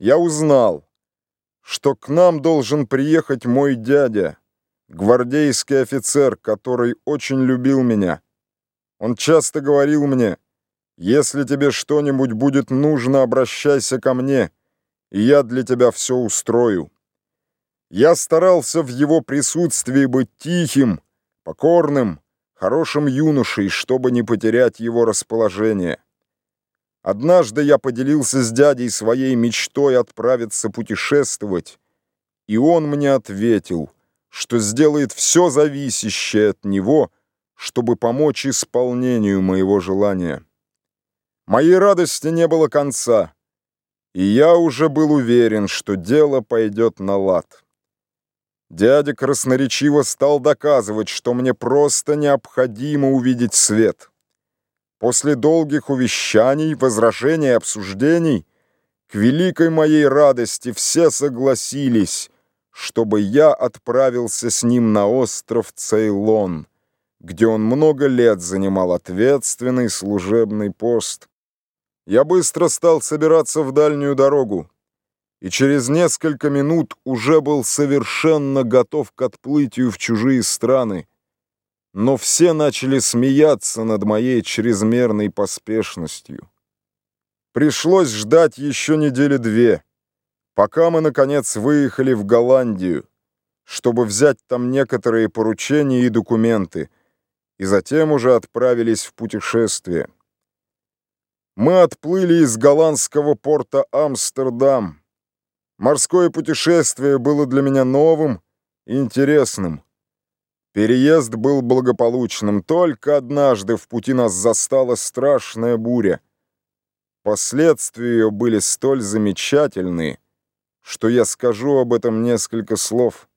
я узнал, что к нам должен приехать мой дядя, гвардейский офицер, который очень любил меня. Он часто говорил мне, «Если тебе что-нибудь будет нужно, обращайся ко мне, и я для тебя все устрою». Я старался в его присутствии быть тихим, покорным, хорошим юношей, чтобы не потерять его расположение. Однажды я поделился с дядей своей мечтой отправиться путешествовать, и он мне ответил, что сделает все зависящее от него, чтобы помочь исполнению моего желания. Моей радости не было конца, и я уже был уверен, что дело пойдет на лад. Дядя красноречиво стал доказывать, что мне просто необходимо увидеть свет. После долгих увещаний, возражений и обсуждений, к великой моей радости все согласились, чтобы я отправился с ним на остров Цейлон, где он много лет занимал ответственный служебный пост. Я быстро стал собираться в дальнюю дорогу, и через несколько минут уже был совершенно готов к отплытию в чужие страны, но все начали смеяться над моей чрезмерной поспешностью. Пришлось ждать еще недели две, пока мы, наконец, выехали в Голландию, чтобы взять там некоторые поручения и документы, и затем уже отправились в путешествие. Мы отплыли из голландского порта Амстердам. Морское путешествие было для меня новым и интересным. Переезд был благополучным, только однажды в пути нас застала страшная буря. Последствия ее были столь замечательные, что я скажу об этом несколько слов.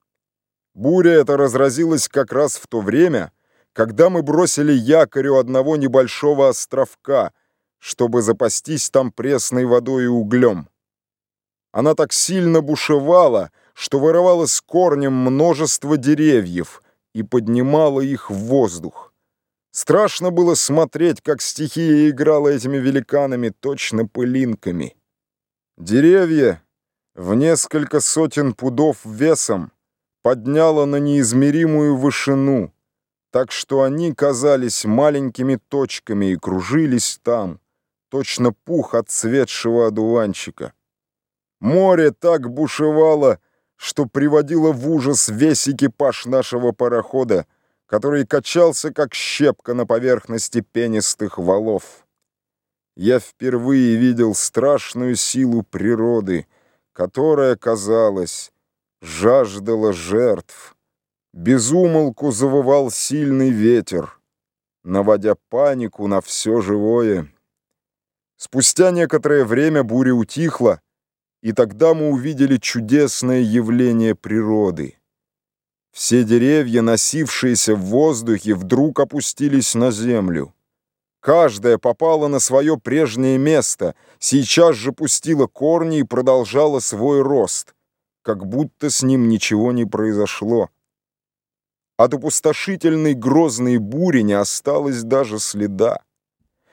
Буря эта разразилась как раз в то время, когда мы бросили якорь у одного небольшого островка, чтобы запастись там пресной водой и углем. Она так сильно бушевала, что вырывала с корнем множество деревьев — и поднимала их в воздух. Страшно было смотреть, как стихия играла этими великанами точно пылинками. Деревья в несколько сотен пудов весом подняла на неизмеримую вышину, так что они казались маленькими точками и кружились там, точно пух отцветшего одуванчика. Море так бушевало, что приводило в ужас весь экипаж нашего парохода, который качался, как щепка на поверхности пенистых валов. Я впервые видел страшную силу природы, которая, казалось, жаждала жертв. Безумолку завывал сильный ветер, наводя панику на все живое. Спустя некоторое время буря утихла, и тогда мы увидели чудесное явление природы. Все деревья, носившиеся в воздухе, вдруг опустились на землю. Каждая попала на свое прежнее место, сейчас же пустила корни и продолжала свой рост, как будто с ним ничего не произошло. От опустошительной грозной бури не осталось даже следа.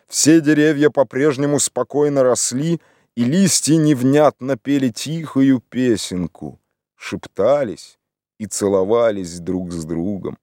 Все деревья по-прежнему спокойно росли, и листья невнятно пели тихую песенку, шептались и целовались друг с другом.